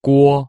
锅